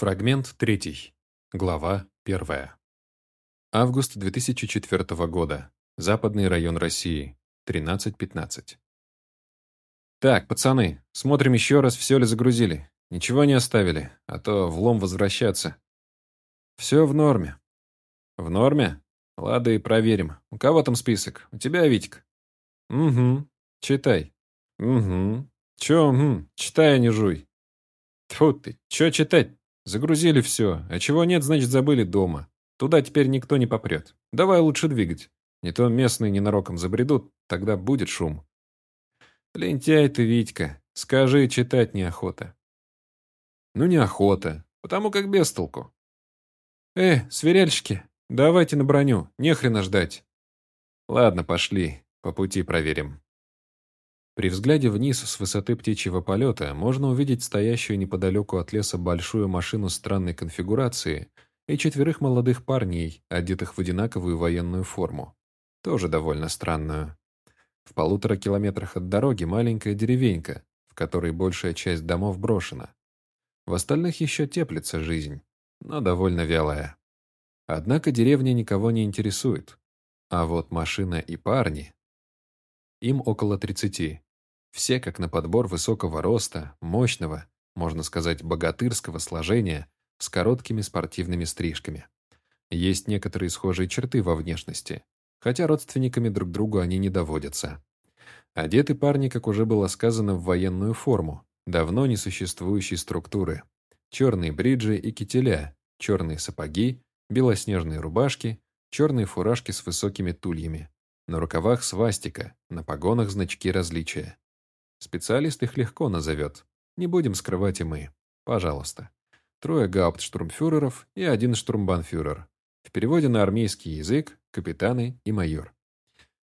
Фрагмент 3. Глава 1. Август 2004 года. Западный район России. 13.15. Так, пацаны, смотрим еще раз, все ли загрузили. Ничего не оставили, а то влом возвращаться. Все в норме. В норме? Ладно, и проверим. У кого там список? У тебя, Витик? Угу. Читай. Угу. Че, угу. Читай, а не жуй. Тьфу ты, че читать? Загрузили все, а чего нет, значит забыли дома. Туда теперь никто не попрет. Давай лучше двигать. Не то местные ненароком забредут, тогда будет шум. Лентяй ты, Витька, скажи, читать неохота. Ну, неохота, потому как без толку. Э, сверяльщики, давайте на броню, нехрена ждать. Ладно, пошли, по пути проверим. При взгляде вниз с высоты птичьего полета можно увидеть стоящую неподалеку от леса большую машину странной конфигурации и четверых молодых парней, одетых в одинаковую военную форму. Тоже довольно странную. В полутора километрах от дороги маленькая деревенька, в которой большая часть домов брошена. В остальных еще теплится жизнь, но довольно вялая. Однако деревня никого не интересует. А вот машина и парни... Им около тридцати. Все как на подбор высокого роста, мощного, можно сказать, богатырского сложения, с короткими спортивными стрижками. Есть некоторые схожие черты во внешности, хотя родственниками друг другу они не доводятся. Одеты парни, как уже было сказано, в военную форму, давно несуществующей структуры. Черные бриджи и кителя, черные сапоги, белоснежные рубашки, черные фуражки с высокими тульями. На рукавах свастика, на погонах значки различия. Специалист их легко назовет. Не будем скрывать и мы. Пожалуйста. Трое гауптштурмфюреров и один штурмбанфюрер. В переводе на армейский язык – капитаны и майор.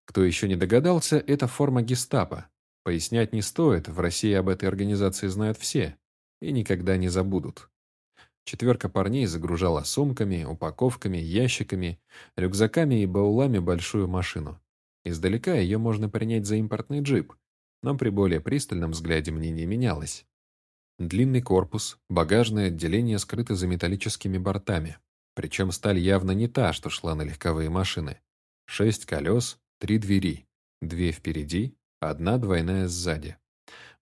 Кто еще не догадался, это форма гестапо. Пояснять не стоит, в России об этой организации знают все. И никогда не забудут. Четверка парней загружала сумками, упаковками, ящиками, рюкзаками и баулами большую машину. Издалека ее можно принять за импортный джип – но при более пристальном взгляде мнение менялось. Длинный корпус, багажное отделение скрыто за металлическими бортами, причем сталь явно не та, что шла на легковые машины. Шесть колес, три двери, две впереди, одна двойная сзади.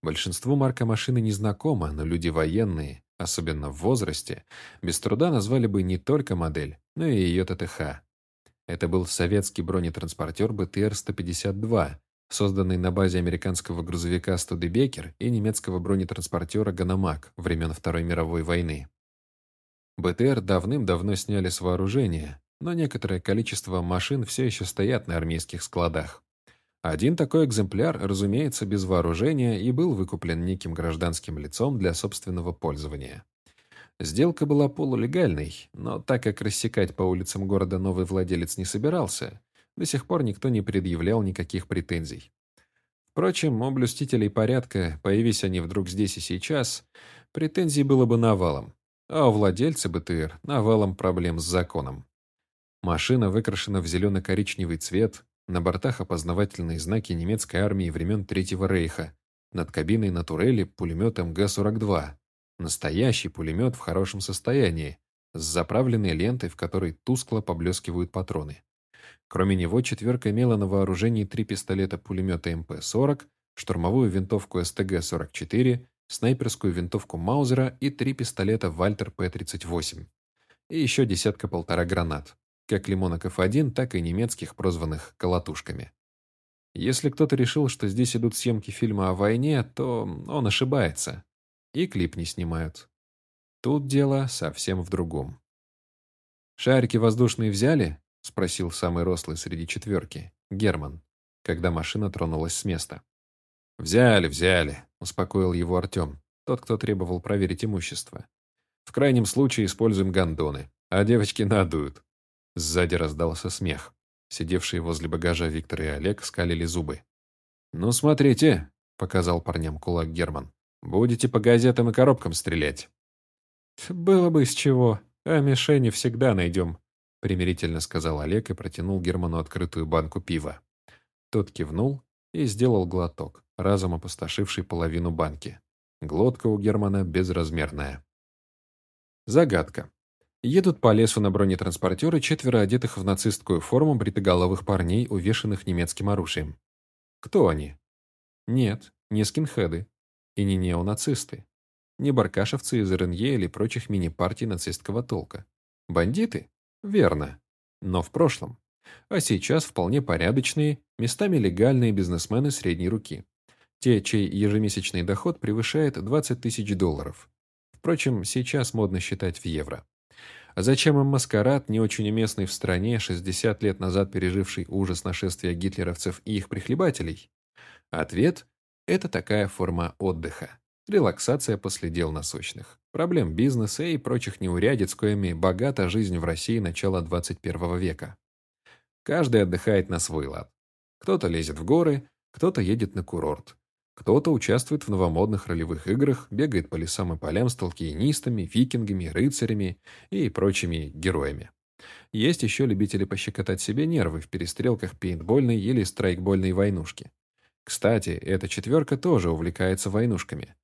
Большинству марка машины незнакома, но люди военные, особенно в возрасте, без труда назвали бы не только модель, но и ее ТТХ. Это был советский бронетранспортер БТР-152, созданный на базе американского грузовика «Студебекер» и немецкого бронетранспортера «Ганомаг» времен Второй мировой войны. БТР давным-давно сняли с вооружения, но некоторое количество машин все еще стоят на армейских складах. Один такой экземпляр, разумеется, без вооружения и был выкуплен неким гражданским лицом для собственного пользования. Сделка была полулегальной, но так как рассекать по улицам города новый владелец не собирался, до сих пор никто не предъявлял никаких претензий. Впрочем, у блюстителей порядка, появись они вдруг здесь и сейчас, претензий было бы навалом, а у владельца БТР навалом проблем с законом. Машина выкрашена в зелено-коричневый цвет, на бортах опознавательные знаки немецкой армии времен Третьего Рейха, над кабиной на турели пулемет МГ-42. Настоящий пулемет в хорошем состоянии, с заправленной лентой, в которой тускло поблескивают патроны. Кроме него, четверка имела на вооружении три пистолета-пулемета МП-40, штурмовую винтовку СТГ-44, снайперскую винтовку Маузера и три пистолета Вальтер П-38. И еще десятка-полтора гранат, как лимонок F1, так и немецких, прозванных «колотушками». Если кто-то решил, что здесь идут съемки фильма о войне, то он ошибается. И клип не снимают. Тут дело совсем в другом. «Шарики воздушные взяли?» — спросил самый рослый среди четверки, Герман, когда машина тронулась с места. «Взяли, взяли», — успокоил его Артем, тот, кто требовал проверить имущество. «В крайнем случае используем гондоны, а девочки надуют». Сзади раздался смех. Сидевшие возле багажа Виктор и Олег скалили зубы. «Ну, смотрите», — показал парням кулак Герман. «Будете по газетам и коробкам стрелять». «Было бы с чего, а мишени всегда найдем», примирительно сказал Олег и протянул Герману открытую банку пива. Тот кивнул и сделал глоток, разом опустошивший половину банки. Глотка у Германа безразмерная. Загадка. Едут по лесу на бронетранспортеры четверо одетых в нацистскую форму бритоголовых парней, увешанных немецким оружием. Кто они? Нет, не скинхеды. И не неонацисты. Не баркашевцы из РНЕ или прочих мини-партий нацистского толка. Бандиты? Верно. Но в прошлом. А сейчас вполне порядочные, местами легальные бизнесмены средней руки. Те, чей ежемесячный доход превышает 20 тысяч долларов. Впрочем, сейчас модно считать в евро. А зачем им маскарад, не очень уместный в стране, 60 лет назад переживший ужас нашествия гитлеровцев и их прихлебателей? Ответ – это такая форма отдыха. Релаксация после дел насущных, проблем бизнеса и прочих неурядиц, коими богата жизнь в России начала 21 века. Каждый отдыхает на свой лад. Кто-то лезет в горы, кто-то едет на курорт. Кто-то участвует в новомодных ролевых играх, бегает по лесам и полям с толкиенистами, викингами, рыцарями и прочими героями. Есть еще любители пощекотать себе нервы в перестрелках пейнтбольной или страйкбольной войнушки. Кстати, эта четверка тоже увлекается войнушками.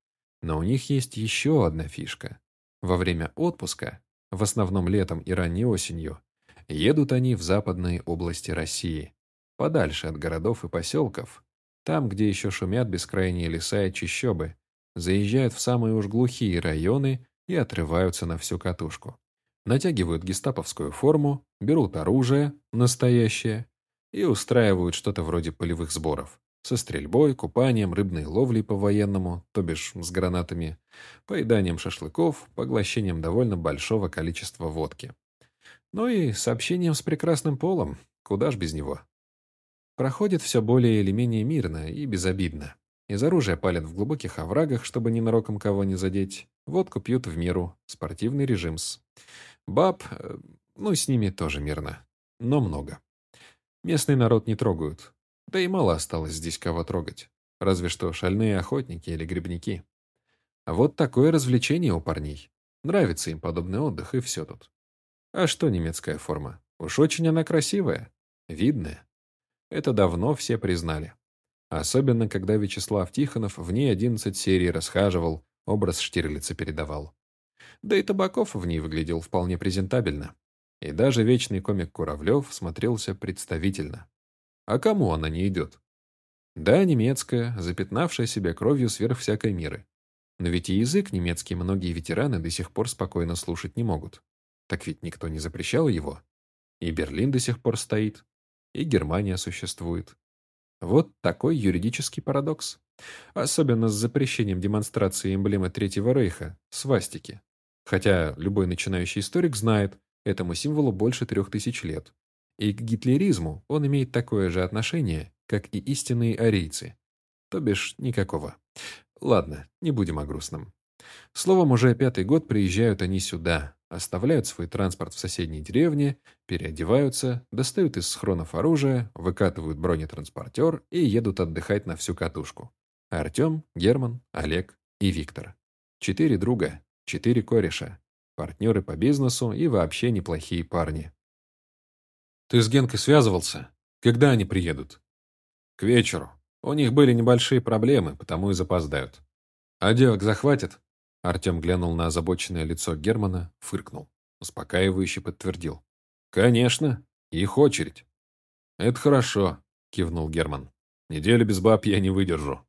Но у них есть еще одна фишка. Во время отпуска, в основном летом и ранней осенью, едут они в западные области России, подальше от городов и поселков, там, где еще шумят бескрайние леса и чащобы, заезжают в самые уж глухие районы и отрываются на всю катушку. Натягивают гестаповскую форму, берут оружие, настоящее, и устраивают что-то вроде полевых сборов. Со стрельбой, купанием, рыбной ловлей по-военному, то бишь с гранатами, поеданием шашлыков, поглощением довольно большого количества водки. Ну и сообщением с прекрасным полом, куда ж без него. Проходит все более или менее мирно и безобидно. Из оружия палят в глубоких оврагах, чтобы ненароком кого не задеть. Водку пьют в меру. Спортивный режим-с. Баб, э, ну, с ними тоже мирно. Но много. Местный народ не трогают. Да и мало осталось здесь кого трогать. Разве что шальные охотники или грибники. А вот такое развлечение у парней. Нравится им подобный отдых, и все тут. А что немецкая форма? Уж очень она красивая, видная. Это давно все признали. Особенно, когда Вячеслав Тихонов в ней 11 серий расхаживал, образ Штирлица передавал. Да и Табаков в ней выглядел вполне презентабельно. И даже вечный комик Куравлев смотрелся представительно. А кому она не идет? Да, немецкая, запятнавшая себя кровью сверх всякой меры. Но ведь и язык немецкий многие ветераны до сих пор спокойно слушать не могут. Так ведь никто не запрещал его. И Берлин до сих пор стоит и Германия существует. Вот такой юридический парадокс. Особенно с запрещением демонстрации эмблемы Третьего Рейха, свастики. Хотя любой начинающий историк знает, этому символу больше трех тысяч лет. И к гитлеризму он имеет такое же отношение, как и истинные арийцы. То бишь, никакого. Ладно, не будем о грустном. Словом, уже пятый год приезжают они сюда, оставляют свой транспорт в соседней деревне, переодеваются, достают из схронов оружие, выкатывают бронетранспортер и едут отдыхать на всю катушку. Артем, Герман, Олег и Виктор. Четыре друга, четыре кореша, партнеры по бизнесу и вообще неплохие парни. «Ты с Генкой связывался? Когда они приедут?» «К вечеру. У них были небольшие проблемы, потому и запоздают. А девок захватят?» Артем глянул на озабоченное лицо Германа, фыркнул. Успокаивающе подтвердил. «Конечно, их очередь». «Это хорошо», — кивнул Герман. «Неделю без баб я не выдержу».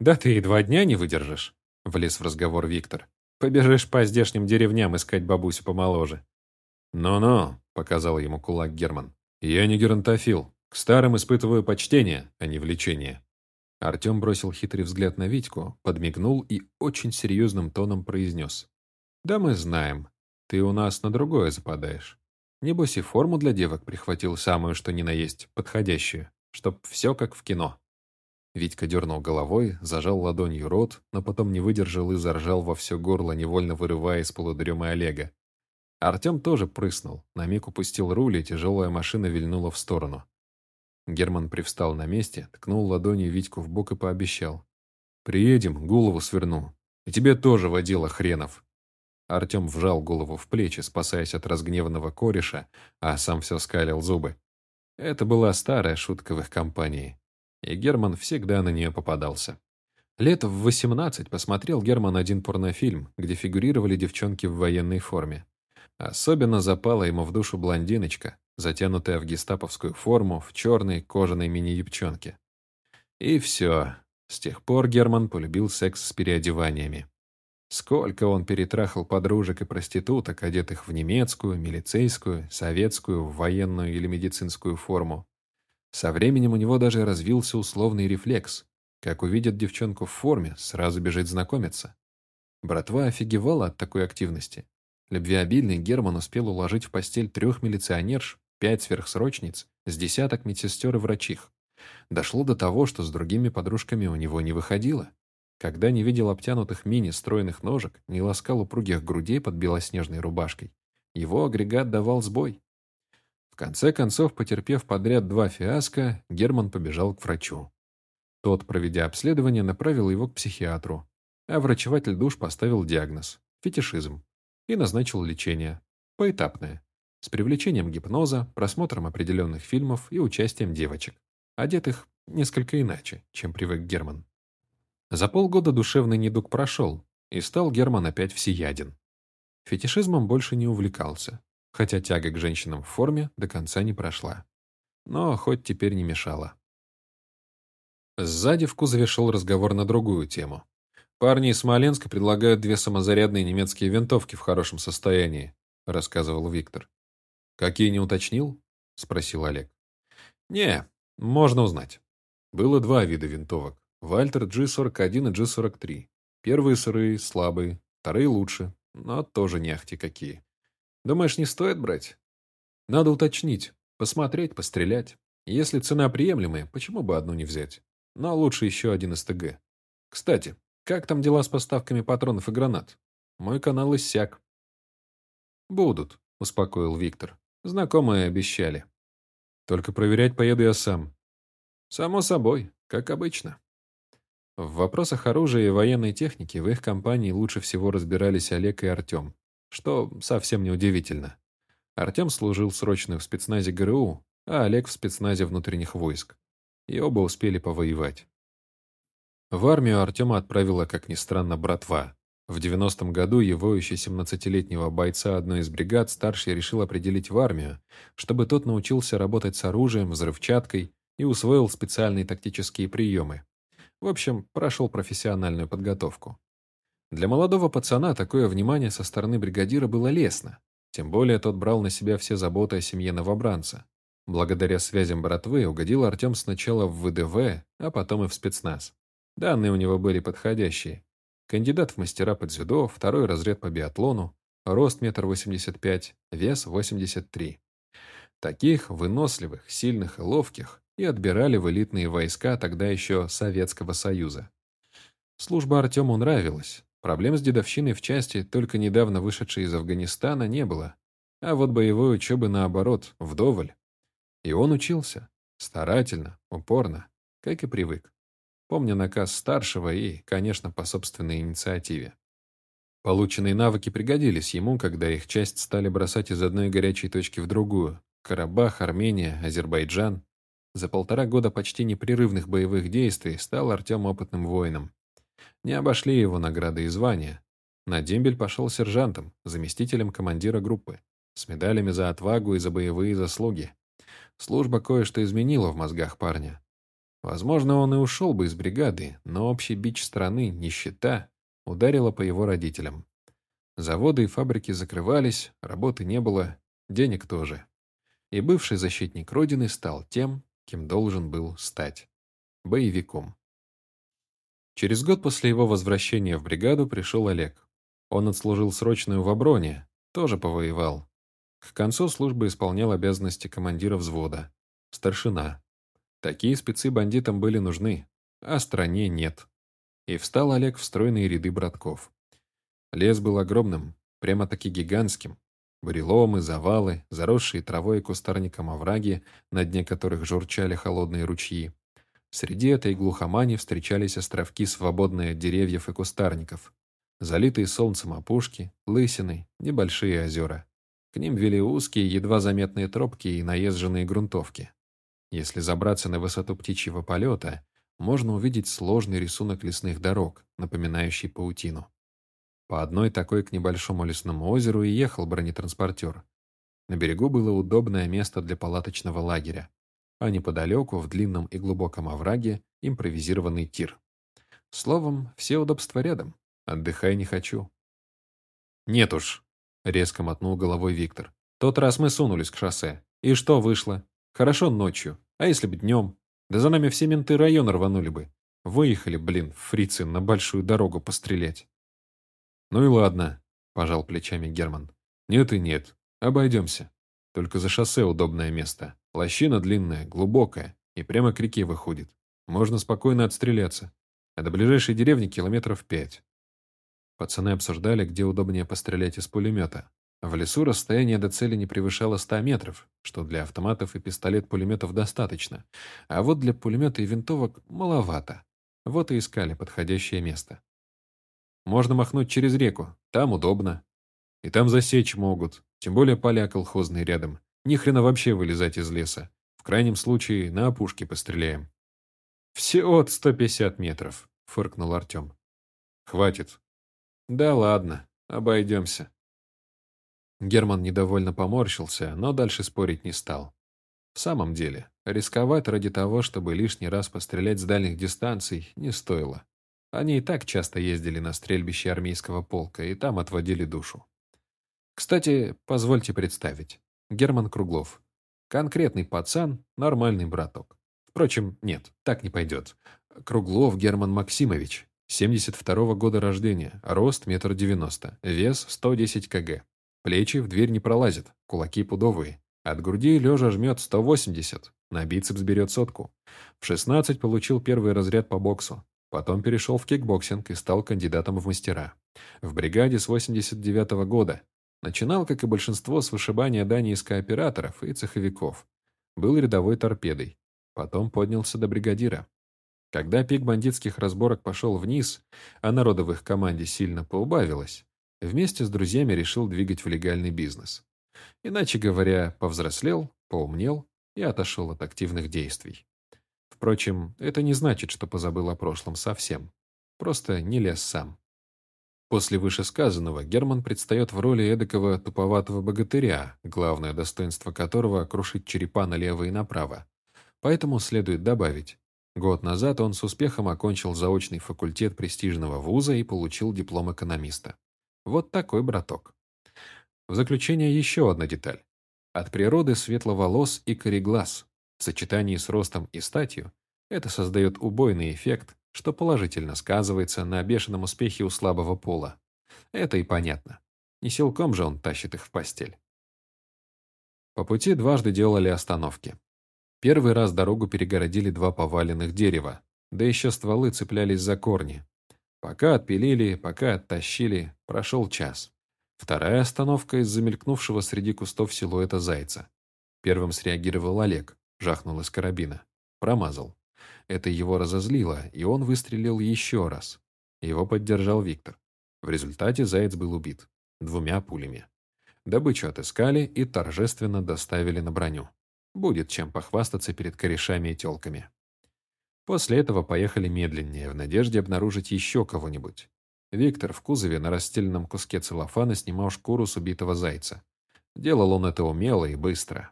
«Да ты и два дня не выдержишь», — влез в разговор Виктор. «Побежишь по здешним деревням искать бабусю помоложе». «Ну-ну», — показал ему кулак Герман. «Я не геронтофил. К старым испытываю почтение, а не влечение». Артем бросил хитрый взгляд на Витьку, подмигнул и очень серьезным тоном произнес. «Да мы знаем. Ты у нас на другое западаешь. Небось и форму для девок прихватил самую, что ни на есть, подходящую, чтоб все как в кино». Витька дернул головой, зажал ладонью рот, но потом не выдержал и заржал во все горло, невольно вырывая из полудремы Олега. Артем тоже прыснул, на миг упустил руль, и тяжелая машина вильнула в сторону. Герман привстал на месте, ткнул ладонью Витьку в бок и пообещал. «Приедем, голову сверну. И тебе тоже водила хренов». Артем вжал голову в плечи, спасаясь от разгневанного кореша, а сам все скалил зубы. Это была старая шутка в их компании, и Герман всегда на нее попадался. Лет в 18 посмотрел Герман один порнофильм, где фигурировали девчонки в военной форме. Особенно запала ему в душу блондиночка, затянутая в гестаповскую форму в черной кожаной мини-юбчонке. И все. С тех пор Герман полюбил секс с переодеваниями. Сколько он перетрахал подружек и проституток, одетых в немецкую, милицейскую, советскую, военную или медицинскую форму. Со временем у него даже развился условный рефлекс. Как увидит девчонку в форме, сразу бежит знакомиться. Братва офигевала от такой активности. Любвеобильный Герман успел уложить в постель трех милиционерш, пять сверхсрочниц, с десяток медсестер и врачих. Дошло до того, что с другими подружками у него не выходило. Когда не видел обтянутых мини стройных ножек, не ласкал упругих грудей под белоснежной рубашкой, его агрегат давал сбой. В конце концов, потерпев подряд два фиаско, Герман побежал к врачу. Тот, проведя обследование, направил его к психиатру, а врачеватель душ поставил диагноз – фетишизм и назначил лечение, поэтапное, с привлечением гипноза, просмотром определенных фильмов и участием девочек, одетых несколько иначе, чем привык Герман. За полгода душевный недуг прошел, и стал Герман опять всеяден. Фетишизмом больше не увлекался, хотя тяга к женщинам в форме до конца не прошла. Но хоть теперь не мешала. Сзади в кузове шел разговор на другую тему. «Парни из Смоленска предлагают две самозарядные немецкие винтовки в хорошем состоянии», — рассказывал Виктор. «Какие не уточнил?» — спросил Олег. «Не, можно узнать. Было два вида винтовок. Вальтер G41 и G43. Первые сырые, слабые, вторые лучше, но тоже не ахти какие. Думаешь, не стоит брать? Надо уточнить, посмотреть, пострелять. Если цена приемлемая, почему бы одну не взять? Но лучше еще один СТГ. Кстати, как там дела с поставками патронов и гранат? Мой канал иссяк. «Будут», — успокоил Виктор. «Знакомые обещали. Только проверять поеду я сам». «Само собой, как обычно». В вопросах оружия и военной техники в их компании лучше всего разбирались Олег и Артем, что совсем не удивительно. Артем служил срочно в спецназе ГРУ, а Олег в спецназе внутренних войск. И оба успели повоевать. В армию Артема отправила, как ни странно, братва. В 90-м году его еще 17-летнего бойца одной из бригад старший решил определить в армию, чтобы тот научился работать с оружием, взрывчаткой и усвоил специальные тактические приемы. В общем, прошел профессиональную подготовку. Для молодого пацана такое внимание со стороны бригадира было лестно, тем более тот брал на себя все заботы о семье новобранца. Благодаря связям братвы угодил Артем сначала в ВДВ, а потом и в спецназ. Данные у него были подходящие. Кандидат в мастера по дзюдо, второй разряд по биатлону, рост метр восемьдесят пять, вес восемьдесят три. Таких выносливых, сильных и ловких и отбирали в элитные войска тогда еще Советского Союза. Служба Артему нравилась. Проблем с дедовщиной в части, только недавно вышедшей из Афганистана, не было. А вот боевой учебы, наоборот, вдоволь. И он учился. Старательно, упорно, как и привык помня наказ старшего и, конечно, по собственной инициативе. Полученные навыки пригодились ему, когда их часть стали бросать из одной горячей точки в другую – Карабах, Армения, Азербайджан. За полтора года почти непрерывных боевых действий стал Артем опытным воином. Не обошли его награды и звания. На дембель пошел сержантом, заместителем командира группы, с медалями за отвагу и за боевые заслуги. Служба кое-что изменила в мозгах парня. Возможно, он и ушел бы из бригады, но общий бич страны, нищета, ударила по его родителям. Заводы и фабрики закрывались, работы не было, денег тоже. И бывший защитник Родины стал тем, кем должен был стать – боевиком. Через год после его возвращения в бригаду пришел Олег. Он отслужил срочную в обороне, тоже повоевал. К концу службы исполнял обязанности командира взвода, старшина. Такие спецы бандитам были нужны, а стране нет. И встал Олег в стройные ряды братков. Лес был огромным, прямо-таки гигантским. Буреломы, завалы, заросшие травой и кустарником овраги, на дне которых журчали холодные ручьи. Среди этой глухомани встречались островки, свободные от деревьев и кустарников. Залитые солнцем опушки, лысины, небольшие озера. К ним вели узкие, едва заметные тропки и наезженные грунтовки. Если забраться на высоту птичьего полета, можно увидеть сложный рисунок лесных дорог, напоминающий паутину. По одной такой к небольшому лесному озеру и ехал бронетранспортер. На берегу было удобное место для палаточного лагеря, а неподалеку, в длинном и глубоком овраге, импровизированный тир. Словом, все удобства рядом. Отдыхай не хочу. «Нет уж», — резко мотнул головой Виктор. «Тот раз мы сунулись к шоссе. И что вышло? Хорошо ночью. А если бы днем? Да за нами все менты района рванули бы. Выехали, блин, фрицы, на большую дорогу пострелять». «Ну и ладно», — пожал плечами Герман. «Нет и нет. Обойдемся. Только за шоссе удобное место. Лощина длинная, глубокая, и прямо к реке выходит. Можно спокойно отстреляться. А до ближайшей деревни километров пять. Пацаны обсуждали, где удобнее пострелять из пулемета. В лесу расстояние до цели не превышало 100 метров, что для автоматов и пистолет-пулеметов достаточно, а вот для пулемета и винтовок маловато. Вот и искали подходящее место. Можно махнуть через реку, там удобно. И там засечь могут, тем более поля колхозные рядом. Ни хрена вообще вылезать из леса. В крайнем случае на опушке постреляем. «Всего-то 150 метров», — фыркнул Артем. «Хватит», «Да ладно, обойдемся». Герман недовольно поморщился, но дальше спорить не стал. В самом деле, рисковать ради того, чтобы лишний раз пострелять с дальних дистанций, не стоило. Они и так часто ездили на стрельбище армейского полка и там отводили душу. Кстати, позвольте представить. Герман Круглов. Конкретный пацан, нормальный браток. Впрочем, нет, так не пойдет. Круглов Герман Максимович, 72 -го года рождения, рост метр девяносто, вес 110 кг. Плечи в дверь не пролазят, кулаки пудовые. От груди лежа жмет 180, на бицепс берет сотку. В 16 получил первый разряд по боксу. Потом перешел в кикбоксинг и стал кандидатом в мастера. В бригаде с 89 -го года. Начинал, как и большинство, с вышибания дани из кооператоров и цеховиков. Был рядовой торпедой. Потом поднялся до бригадира. Когда пик бандитских разборок пошел вниз, а их команде сильно поубавилось, вместе с друзьями решил двигать в легальный бизнес. Иначе говоря, повзрослел, поумнел и отошел от активных действий. Впрочем, это не значит, что позабыл о прошлом совсем. Просто не лез сам. После вышесказанного Герман предстает в роли эдакого туповатого богатыря, главное достоинство которого — крушить черепа налево и направо. Поэтому следует добавить, Год назад он с успехом окончил заочный факультет престижного вуза и получил диплом экономиста. Вот такой браток. В заключение еще одна деталь. От природы светловолос и кореглаз в сочетании с ростом и статью это создает убойный эффект, что положительно сказывается на бешеном успехе у слабого пола. Это и понятно. Не силком же он тащит их в постель. По пути дважды делали остановки. Первый раз дорогу перегородили два поваленных дерева, да еще стволы цеплялись за корни. Пока отпилили, пока оттащили, прошел час. Вторая остановка из замелькнувшего среди кустов силуэта зайца. Первым среагировал Олег, жахнул из карабина. Промазал. Это его разозлило, и он выстрелил еще раз. Его поддержал Виктор. В результате заяц был убит. Двумя пулями. Добычу отыскали и торжественно доставили на броню. Будет чем похвастаться перед корешами и телками. После этого поехали медленнее, в надежде обнаружить еще кого-нибудь. Виктор в кузове на расстеленном куске целлофана снимал шкуру с убитого зайца. Делал он это умело и быстро.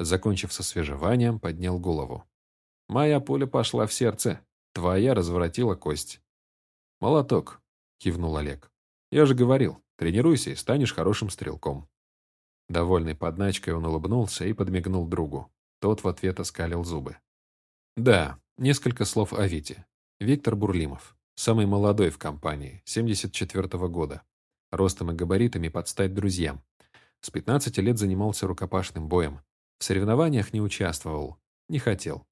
Закончив со свежеванием, поднял голову. «Моя пуля пошла в сердце, твоя разворотила кость». «Молоток», — кивнул Олег. «Я же говорил, тренируйся и станешь хорошим стрелком». Довольный подначкой он улыбнулся и подмигнул другу. Тот в ответ оскалил зубы. Да, несколько слов о Вите. Виктор Бурлимов. Самый молодой в компании, 74-го года. Ростом и габаритами под стать друзьям. С 15 лет занимался рукопашным боем. В соревнованиях не участвовал. Не хотел.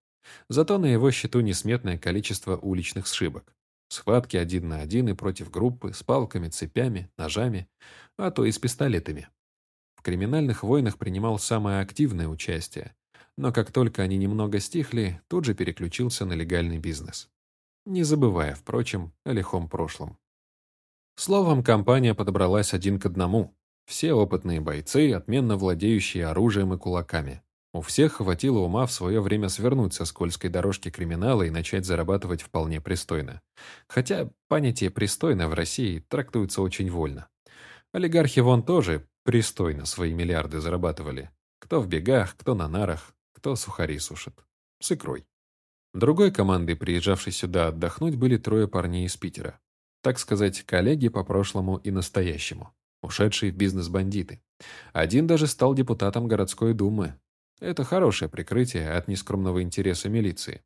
Зато на его счету несметное количество уличных сшибок. Схватки один на один и против группы, с палками, цепями, ножами, а то и с пистолетами криминальных войнах принимал самое активное участие, но как только они немного стихли, тут же переключился на легальный бизнес. Не забывая, впрочем, о лихом прошлом. Словом, компания подобралась один к одному. Все опытные бойцы, отменно владеющие оружием и кулаками. У всех хватило ума в свое время свернуть со скользкой дорожки криминала и начать зарабатывать вполне пристойно. Хотя понятие «пристойно» в России трактуется очень вольно. Олигархи вон тоже пристойно свои миллиарды зарабатывали. Кто в бегах, кто на нарах, кто сухари сушит. С икрой. Другой командой, приезжавшей сюда отдохнуть, были трое парней из Питера. Так сказать, коллеги по прошлому и настоящему. Ушедшие в бизнес бандиты. Один даже стал депутатом городской думы, это хорошее прикрытие от нескромного интереса милиции.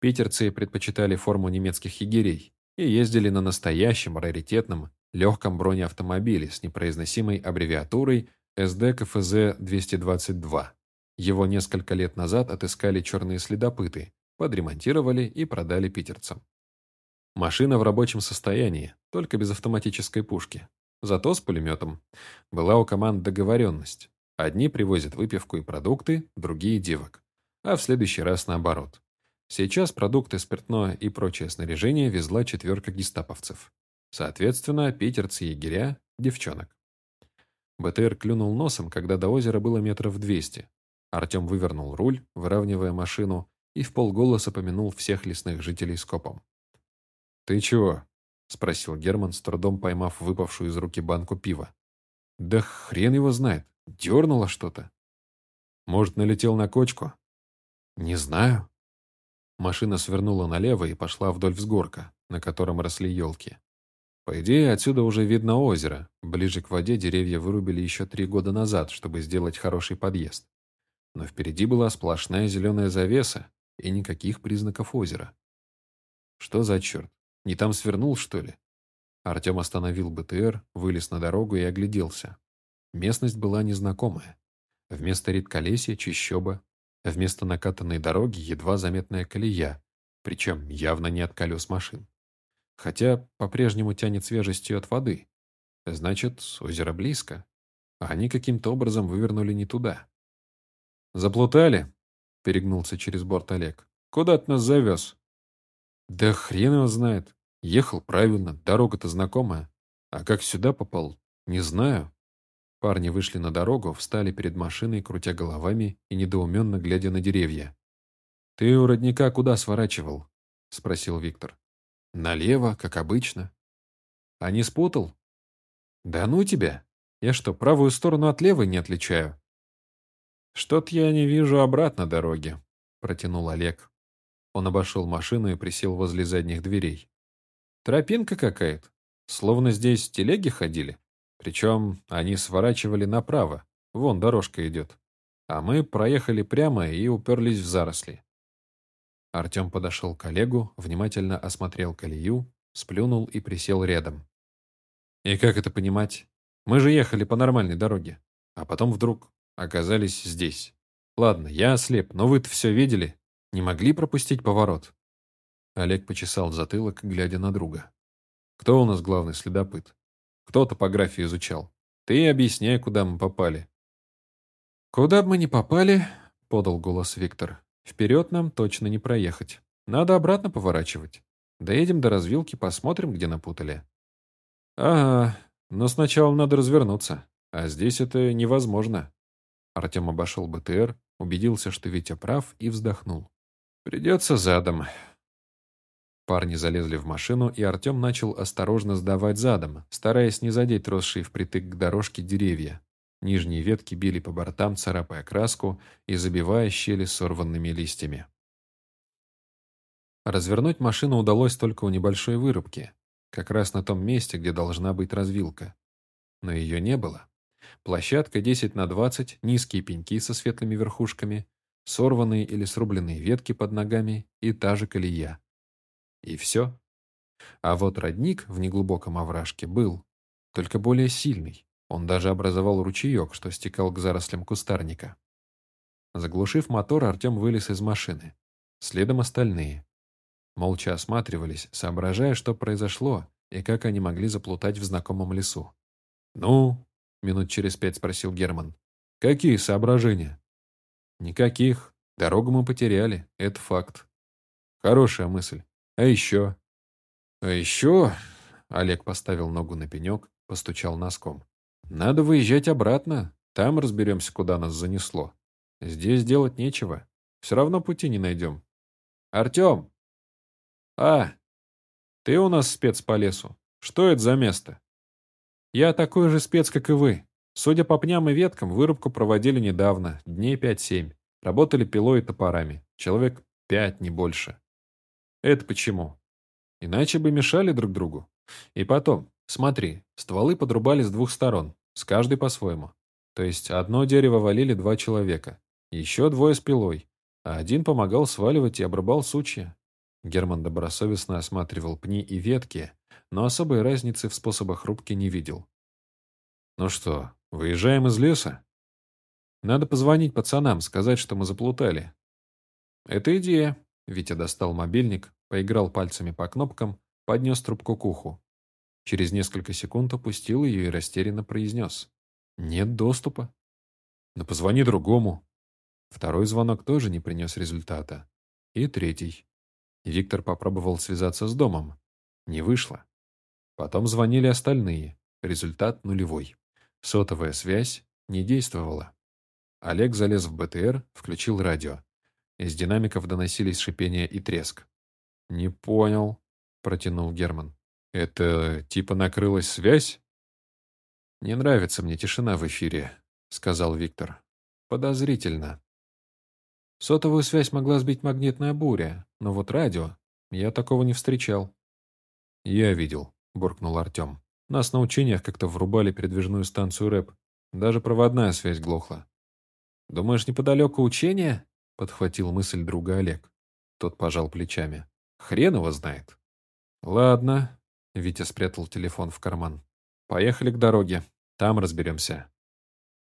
Питерцы предпочитали форму немецких егерей и ездили на настоящем раритетном легком бронеавтомобиле с непроизносимой аббревиатурой СД-КФЗ-222. Его несколько лет назад отыскали черные следопыты, подремонтировали и продали питерцам. Машина в рабочем состоянии, только без автоматической пушки. Зато с пулеметом. Была у команд договоренность. Одни привозят выпивку и продукты, другие – девок. А в следующий раз наоборот. Сейчас продукты, спиртное и прочее снаряжение везла четверка гестаповцев. Соответственно, питерцы-егеря – девчонок. БТР клюнул носом, когда до озера было метров двести. Артем вывернул руль, выравнивая машину, и в полголоса помянул всех лесных жителей скопом. «Ты чего?» – спросил Герман, с трудом поймав выпавшую из руки банку пива. «Да хрен его знает. Дернуло что-то. Может, налетел на кочку? Не знаю. Машина свернула налево и пошла вдоль взгорка, на котором росли елки. По идее, отсюда уже видно озеро. Ближе к воде деревья вырубили еще три года назад, чтобы сделать хороший подъезд. Но впереди была сплошная зеленая завеса и никаких признаков озера. Что за черт? Не там свернул, что ли? Артем остановил БТР, вылез на дорогу и огляделся. Местность была незнакомая. Вместо редколесья – чищоба, вместо накатанной дороги – едва заметная колея, причем явно не от колес машин. Хотя по-прежнему тянет свежестью от воды. Значит, озеро близко. А они каким-то образом вывернули не туда. «Заплутали?» – перегнулся через борт Олег. «Куда ты нас завез?» «Да хрен его знает. Ехал правильно, дорога-то знакомая. А как сюда попал, не знаю». Парни вышли на дорогу, встали перед машиной, крутя головами и недоуменно глядя на деревья. «Ты у родника куда сворачивал?» — спросил Виктор. «Налево, как обычно». «А не спутал?» «Да ну тебя! Я что, правую сторону от левой не отличаю?» «Что-то я не вижу обратно дороги», — протянул Олег. Он обошел машину и присел возле задних дверей. «Тропинка какая-то. Словно здесь телеги ходили». Причем они сворачивали направо, вон дорожка идет. А мы проехали прямо и уперлись в заросли. Артем подошел к Олегу, внимательно осмотрел колею, сплюнул и присел рядом. «И как это понимать? Мы же ехали по нормальной дороге, а потом вдруг оказались здесь. Ладно, я ослеп, но вы-то все видели. Не могли пропустить поворот?» Олег почесал затылок, глядя на друга. «Кто у нас главный следопыт?» Кто топографию изучал? Ты объясняй, куда мы попали». «Куда бы мы ни попали», — подал голос Виктор, — «вперед нам точно не проехать. Надо обратно поворачивать. Доедем до развилки, посмотрим, где напутали». «Ага, но сначала надо развернуться, а здесь это невозможно». Артем обошел БТР, убедился, что Витя прав, и вздохнул. «Придется задом. Парни залезли в машину, и Артем начал осторожно сдавать задом, стараясь не задеть росшие впритык к дорожке деревья. Нижние ветки били по бортам, царапая краску и забивая щели сорванными листьями. Развернуть машину удалось только у небольшой вырубки, как раз на том месте, где должна быть развилка. Но ее не было. Площадка 10 на 20, низкие пеньки со светлыми верхушками, сорванные или срубленные ветки под ногами и та же колея. И все. А вот родник в неглубоком овражке был, только более сильный. Он даже образовал ручеек, что стекал к зарослям кустарника. Заглушив мотор, Артем вылез из машины. Следом остальные. Молча осматривались, соображая, что произошло и как они могли заплутать в знакомом лесу. «Ну?» — минут через пять спросил Герман. «Какие соображения?» «Никаких. Дорогу мы потеряли. Это факт. Хорошая мысль. А еще? А еще... Олег поставил ногу на пенек, постучал носком. Надо выезжать обратно. Там разберемся, куда нас занесло. Здесь делать нечего. Все равно пути не найдем. Артем! А, ты у нас спец по лесу. Что это за место? Я такой же спец, как и вы. Судя по пням и веткам, вырубку проводили недавно, дней пять-семь. Работали пилой и топорами. Человек пять, не больше. Это почему? Иначе бы мешали друг другу. И потом, смотри, стволы подрубали с двух сторон, с каждой по-своему. То есть одно дерево валили два человека, еще двое с пилой, а один помогал сваливать и обрубал сучья. Герман добросовестно осматривал пни и ветки, но особой разницы в способах рубки не видел. «Ну что, выезжаем из леса?» «Надо позвонить пацанам, сказать, что мы заплутали». «Это идея», — Витя достал мобильник, поиграл пальцами по кнопкам, поднес трубку к уху. Через несколько секунд опустил ее и растерянно произнес. «Нет доступа». «Ну позвони другому». Второй звонок тоже не принес результата. И третий. Виктор попробовал связаться с домом. Не вышло. Потом звонили остальные. Результат нулевой. Сотовая связь не действовала. Олег залез в БТР, включил радио. Из динамиков доносились шипение и треск. «Не понял», — протянул Герман. «Это типа накрылась связь?» «Не нравится мне тишина в эфире», — сказал Виктор. «Подозрительно. Сотовую связь могла сбить магнитная буря, но вот радио я такого не встречал». «Я видел», — буркнул Артем. «Нас на учениях как-то врубали передвижную станцию РЭП. Даже проводная связь глохла». «Думаешь, неподалеку учения?» — подхватил мысль друга Олег. Тот пожал плечами. Хрен его знает. Ладно. Витя спрятал телефон в карман. Поехали к дороге. Там разберемся.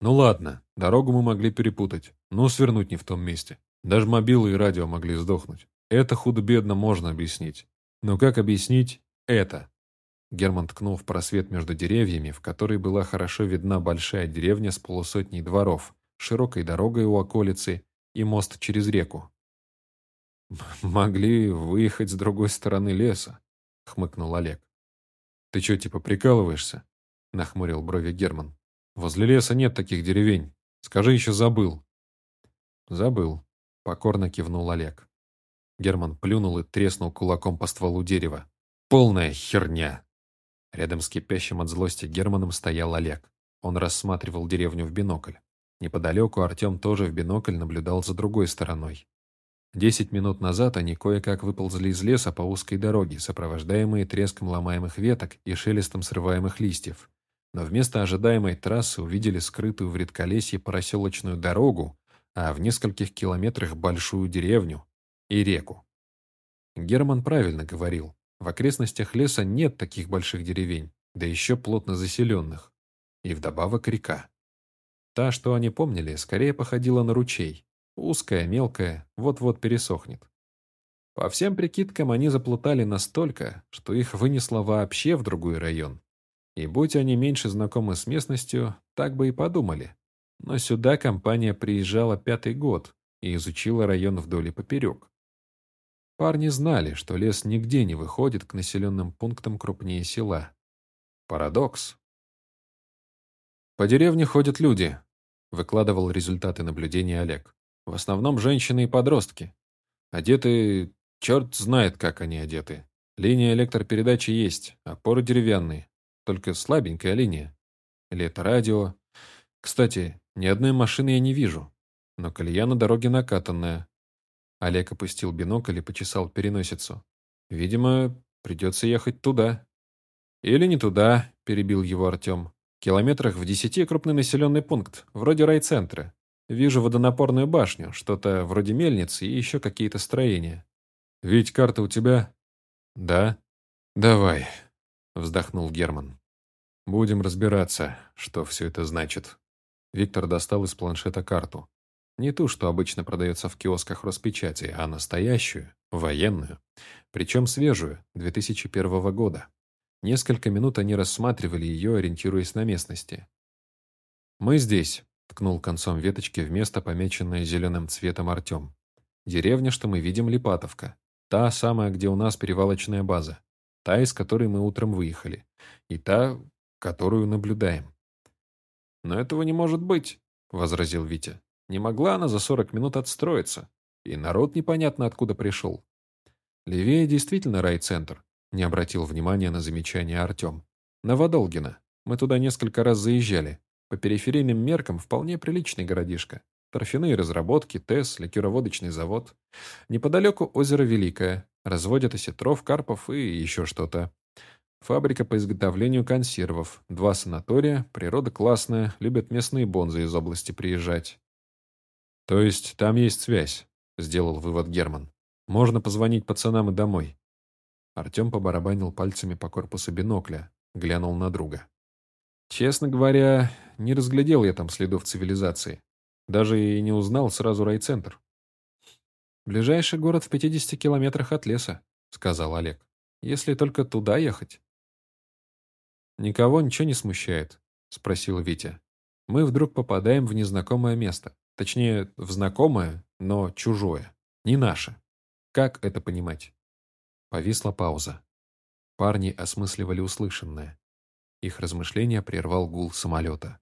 Ну ладно, дорогу мы могли перепутать, но свернуть не в том месте. Даже мобилы и радио могли сдохнуть. Это худо-бедно можно объяснить. Но как объяснить это? Герман ткнул в просвет между деревьями, в которой была хорошо видна большая деревня с полусотней дворов, широкой дорогой у околицы и мост через реку. «Могли выехать с другой стороны леса», — хмыкнул Олег. «Ты что, типа прикалываешься?» — нахмурил брови Герман. «Возле леса нет таких деревень. Скажи, еще забыл». «Забыл», — покорно кивнул Олег. Герман плюнул и треснул кулаком по стволу дерева. «Полная херня!» Рядом с кипящим от злости Германом стоял Олег. Он рассматривал деревню в бинокль. Неподалеку Артем тоже в бинокль наблюдал за другой стороной. Десять минут назад они кое-как выползли из леса по узкой дороге, сопровождаемые треском ломаемых веток и шелестом срываемых листьев. Но вместо ожидаемой трассы увидели скрытую в редколесье проселочную дорогу, а в нескольких километрах большую деревню и реку. Герман правильно говорил. В окрестностях леса нет таких больших деревень, да еще плотно заселенных. И вдобавок река. Та, что они помнили, скорее походила на ручей, Узкая, мелкая, вот-вот пересохнет. По всем прикидкам, они заплутали настолько, что их вынесло вообще в другой район. И будь они меньше знакомы с местностью, так бы и подумали. Но сюда компания приезжала пятый год и изучила район вдоль и поперек. Парни знали, что лес нигде не выходит к населенным пунктам крупнее села. Парадокс. «По деревне ходят люди», — выкладывал результаты наблюдения Олег. В основном женщины и подростки. Одеты... Черт знает, как они одеты. Линия электропередачи есть, опоры деревянные. Только слабенькая линия. Или это радио. Кстати, ни одной машины я не вижу. Но колея на дороге накатанная. Олег опустил бинокль и почесал переносицу. Видимо, придется ехать туда. Или не туда, перебил его Артем. Километрах в десяти крупный населенный пункт, вроде райцентра. Вижу водонапорную башню, что-то вроде мельницы и еще какие-то строения. Ведь карта у тебя? Да. Давай, вздохнул Герман. Будем разбираться, что все это значит. Виктор достал из планшета карту. Не ту, что обычно продается в киосках Роспечати, а настоящую, военную. Причем свежую, 2001 года. Несколько минут они рассматривали ее, ориентируясь на местности. «Мы здесь», Ткнул концом веточки в место, помеченное зеленым цветом Артем. Деревня, что мы видим, Липатовка. Та самая, где у нас перевалочная база. Та, из которой мы утром выехали. И та, которую наблюдаем. «Но этого не может быть», — возразил Витя. Не могла она за 40 минут отстроиться. И народ непонятно откуда пришел. Левее действительно райцентр. Не обратил внимания на замечание Артем. Новодолгина. Мы туда несколько раз заезжали. По периферийным меркам вполне приличный городишко. Торфяные разработки, ТЭС, ликероводочный завод. Неподалеку озеро Великое. Разводят осетров, карпов и еще что-то. Фабрика по изготовлению консервов. Два санатория, природа классная, любят местные бонзы из области приезжать. То есть там есть связь, сделал вывод Герман. Можно позвонить пацанам и домой. Артем побарабанил пальцами по корпусу бинокля, глянул на друга. Честно говоря, не разглядел я там следов цивилизации. Даже и не узнал сразу райцентр. «Ближайший город в 50 километрах от леса», — сказал Олег. «Если только туда ехать». «Никого ничего не смущает?» — спросил Витя. «Мы вдруг попадаем в незнакомое место. Точнее, в знакомое, но чужое. Не наше. Как это понимать?» Повисла пауза. Парни осмысливали услышанное. Их размышления прервал гул самолета.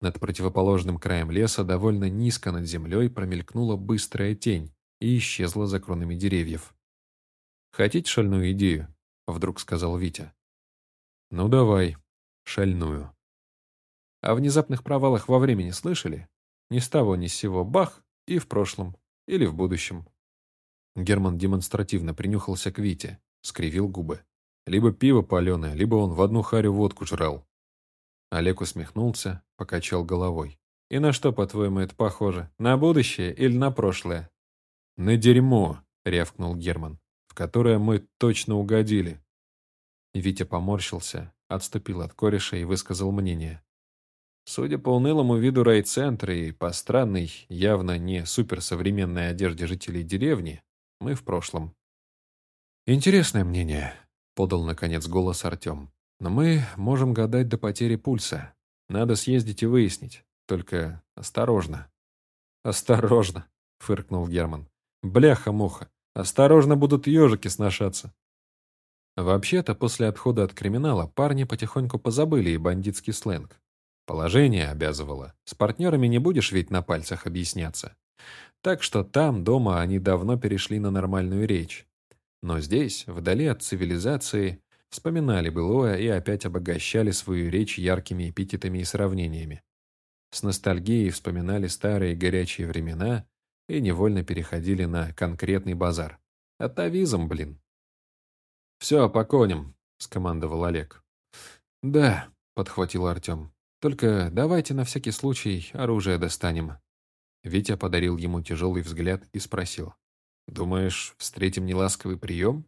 Над противоположным краем леса довольно низко над землей промелькнула быстрая тень и исчезла за кронами деревьев. «Хотите шальную идею?» — вдруг сказал Витя. «Ну давай, шальную». О внезапных провалах во времени слышали? Ни с того ни с сего бах и в прошлом, или в будущем. Герман демонстративно принюхался к Вите, скривил губы. Либо пиво паленое, либо он в одну харю водку жрал. Олег усмехнулся, покачал головой. «И на что, по-твоему, это похоже? На будущее или на прошлое?» «На дерьмо», — рявкнул Герман, «в которое мы точно угодили». Витя поморщился, отступил от кореша и высказал мнение. Судя по унылому виду райцентра и по странной, явно не суперсовременной одежде жителей деревни, мы в прошлом. «Интересное мнение», — подал, наконец, голос Артем. «Но мы можем гадать до потери пульса. Надо съездить и выяснить. Только осторожно». «Осторожно», — фыркнул Герман. «Бляха-муха. Осторожно будут ежики сношаться». Вообще-то, после отхода от криминала парни потихоньку позабыли и бандитский сленг. Положение обязывало. С партнерами не будешь ведь на пальцах объясняться. Так что там, дома, они давно перешли на нормальную речь. Но здесь, вдали от цивилизации, вспоминали былое и опять обогащали свою речь яркими эпитетами и сравнениями. С ностальгией вспоминали старые горячие времена и невольно переходили на конкретный базар. Атовизм, блин. «Все, по коням», — скомандовал Олег. «Да», — подхватил Артем. Только давайте на всякий случай оружие достанем». Витя подарил ему тяжелый взгляд и спросил. «Думаешь, встретим неласковый прием?»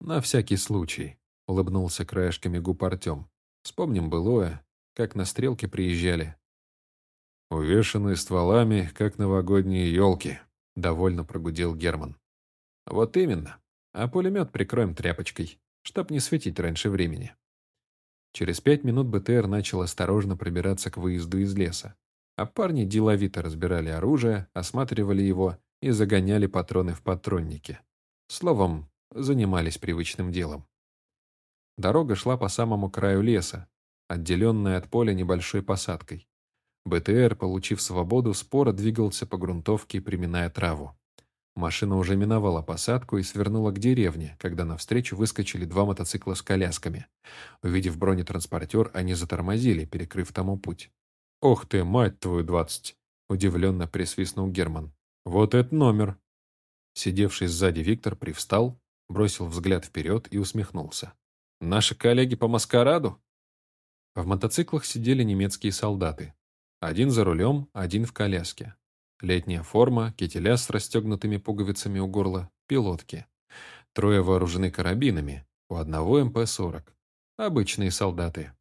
«На всякий случай», — улыбнулся краешками губ Артем. «Вспомним былое, как на стрелке приезжали». «Увешанные стволами, как новогодние елки», — довольно прогудел Герман. «Вот именно. А пулемет прикроем тряпочкой, чтоб не светить раньше времени». Через пять минут БТР начал осторожно пробираться к выезду из леса, а парни деловито разбирали оружие, осматривали его и загоняли патроны в патронники. Словом, занимались привычным делом. Дорога шла по самому краю леса, отделенная от поля небольшой посадкой. БТР, получив свободу, споро двигался по грунтовке, приминая траву. Машина уже миновала посадку и свернула к деревне, когда навстречу выскочили два мотоцикла с колясками. Увидев бронетранспортер, они затормозили, перекрыв тому путь. «Ох ты, мать твою, двадцать!» — удивленно присвистнул Герман. «Вот это номер!» Сидевший сзади Виктор привстал, бросил взгляд вперед и усмехнулся. «Наши коллеги по маскараду?» В мотоциклах сидели немецкие солдаты. Один за рулем, один в коляске. Летняя форма, кителя с расстегнутыми пуговицами у горла, пилотки. Трое вооружены карабинами, у одного МП-40. Обычные солдаты.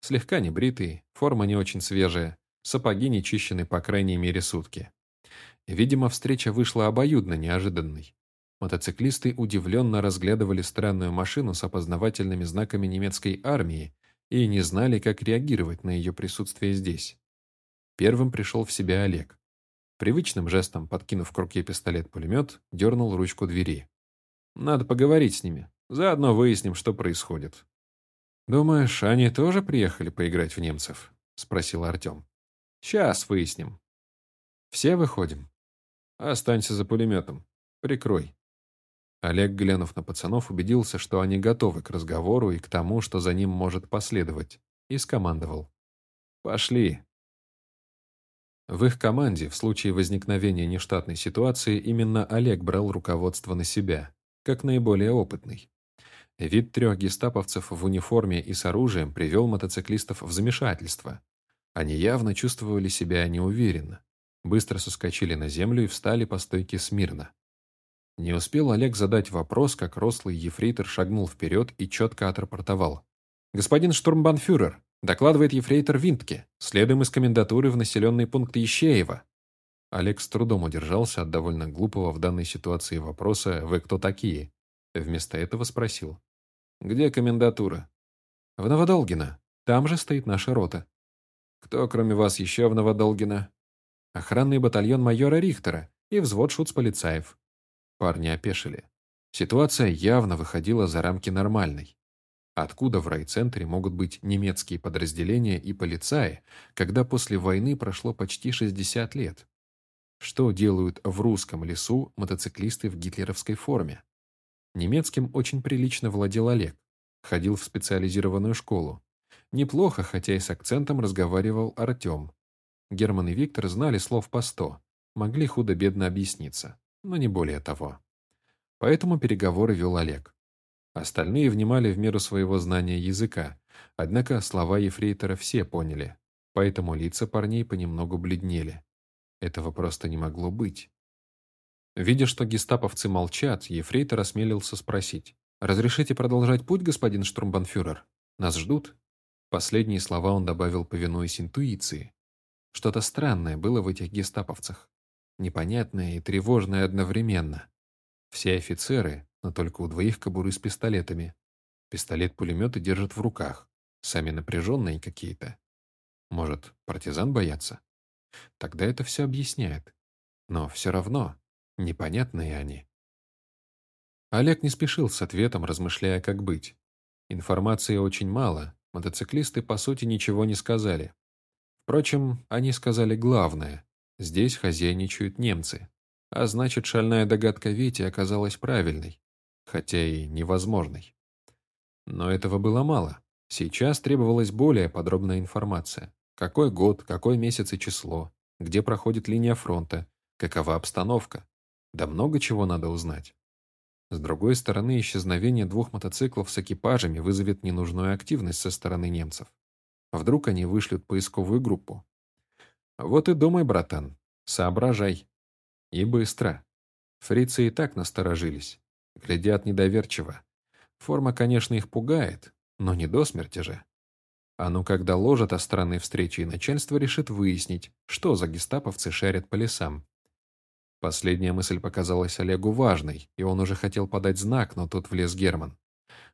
Слегка небритые, форма не очень свежая, сапоги не чищены по крайней мере сутки. Видимо, встреча вышла обоюдно неожиданной. Мотоциклисты удивленно разглядывали странную машину с опознавательными знаками немецкой армии и не знали, как реагировать на ее присутствие здесь. Первым пришел в себя Олег. Привычным жестом, подкинув к руке пистолет-пулемет, дернул ручку двери. «Надо поговорить с ними. Заодно выясним, что происходит». «Думаешь, они тоже приехали поиграть в немцев?» — спросил Артем. «Сейчас выясним». «Все выходим?» «Останься за пулеметом. Прикрой». Олег, глянув на пацанов, убедился, что они готовы к разговору и к тому, что за ним может последовать, и скомандовал. «Пошли». В их команде в случае возникновения нештатной ситуации именно Олег брал руководство на себя, как наиболее опытный. Вид трех гестаповцев в униформе и с оружием привел мотоциклистов в замешательство. Они явно чувствовали себя неуверенно, быстро соскочили на землю и встали по стойке смирно. Не успел Олег задать вопрос, как рослый ефрейтор шагнул вперед и четко отрапортовал. «Господин штурмбанфюрер, докладывает ефрейтор Винтке. Следуем из комендатуры в населенный пункт Ещеева». Олег с трудом удержался от довольно глупого в данной ситуации вопроса «Вы кто такие?». Вместо этого спросил. «Где комендатура?» «В Новодолгино. Там же стоит наша рота». «Кто, кроме вас, еще в Новодолгино?» «Охранный батальон майора Рихтера и взвод шуц-полицаев». Парни опешили. Ситуация явно выходила за рамки нормальной. Откуда в райцентре могут быть немецкие подразделения и полицаи, когда после войны прошло почти 60 лет? Что делают в русском лесу мотоциклисты в гитлеровской форме? Немецким очень прилично владел Олег. Ходил в специализированную школу. Неплохо, хотя и с акцентом разговаривал Артем. Герман и Виктор знали слов по сто, могли худо-бедно объясниться, но не более того. Поэтому переговоры вел Олег. Остальные внимали в меру своего знания языка, однако слова ефрейтора все поняли, поэтому лица парней понемногу бледнели. Этого просто не могло быть. Видя, что гестаповцы молчат, ефрейтор осмелился спросить. «Разрешите продолжать путь, господин штурмбанфюрер? Нас ждут?» Последние слова он добавил, повинуясь интуиции. Что-то странное было в этих гестаповцах. Непонятное и тревожное одновременно. Все офицеры, но только у двоих кобуры с пистолетами. Пистолет-пулеметы держат в руках. Сами напряженные какие-то. Может, партизан боятся? Тогда это все объясняет. Но все равно Непонятные они. Олег не спешил с ответом, размышляя, как быть. Информации очень мало, мотоциклисты, по сути, ничего не сказали. Впрочем, они сказали главное. Здесь хозяйничают немцы. А значит, шальная догадка Вити оказалась правильной, хотя и невозможной. Но этого было мало. Сейчас требовалась более подробная информация. Какой год, какой месяц и число, где проходит линия фронта, какова обстановка. Да много чего надо узнать. С другой стороны, исчезновение двух мотоциклов с экипажами вызовет ненужную активность со стороны немцев. Вдруг они вышлют поисковую группу. Вот и думай, братан, соображай. И быстро. Фрицы и так насторожились. Глядят недоверчиво. Форма, конечно, их пугает, но не до смерти же. А ну как доложат о странной встрече, и начальство решит выяснить, что за гестаповцы шарят по лесам. Последняя мысль показалась Олегу важной, и он уже хотел подать знак, но тут влез Герман.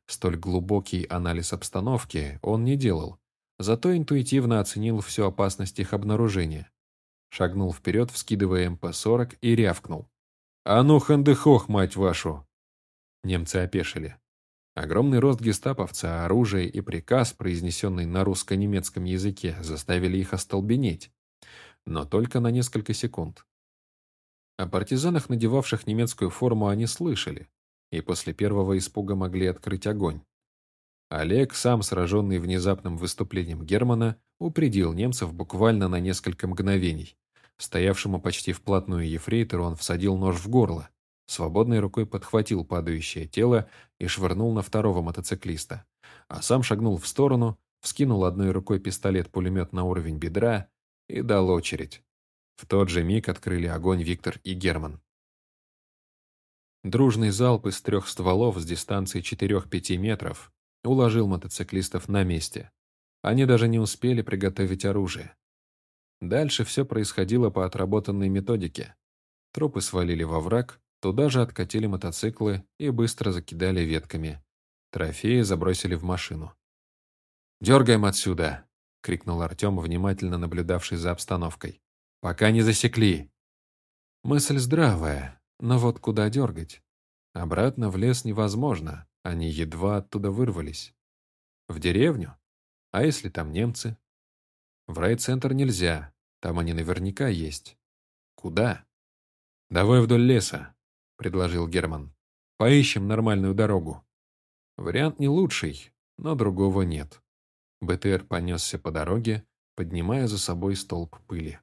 Столь глубокий анализ обстановки он не делал, зато интуитивно оценил всю опасность их обнаружения. Шагнул вперед, вскидывая МП-40 и рявкнул. «А ну, хандыхох, мать вашу!» Немцы опешили. Огромный рост гестаповца, оружие и приказ, произнесенный на русско-немецком языке, заставили их остолбенеть. Но только на несколько секунд. О партизанах, надевавших немецкую форму, они слышали, и после первого испуга могли открыть огонь. Олег, сам сраженный внезапным выступлением Германа, упредил немцев буквально на несколько мгновений. Стоявшему почти вплотную ефрейтору он всадил нож в горло, свободной рукой подхватил падающее тело и швырнул на второго мотоциклиста, а сам шагнул в сторону, вскинул одной рукой пистолет-пулемет на уровень бедра и дал очередь. В тот же миг открыли огонь Виктор и Герман. Дружный залп из трех стволов с дистанции 4-5 метров уложил мотоциклистов на месте. Они даже не успели приготовить оружие. Дальше все происходило по отработанной методике. Трупы свалили во враг, туда же откатили мотоциклы и быстро закидали ветками. Трофеи забросили в машину. «Дергаем отсюда!» — крикнул Артем, внимательно наблюдавший за обстановкой. Пока не засекли. Мысль здравая, но вот куда дергать? Обратно в лес невозможно, они едва оттуда вырвались. В деревню? А если там немцы? В райцентр нельзя, там они наверняка есть. Куда? Давай вдоль леса, предложил Герман. Поищем нормальную дорогу. Вариант не лучший, но другого нет. БТР понесся по дороге, поднимая за собой столб пыли.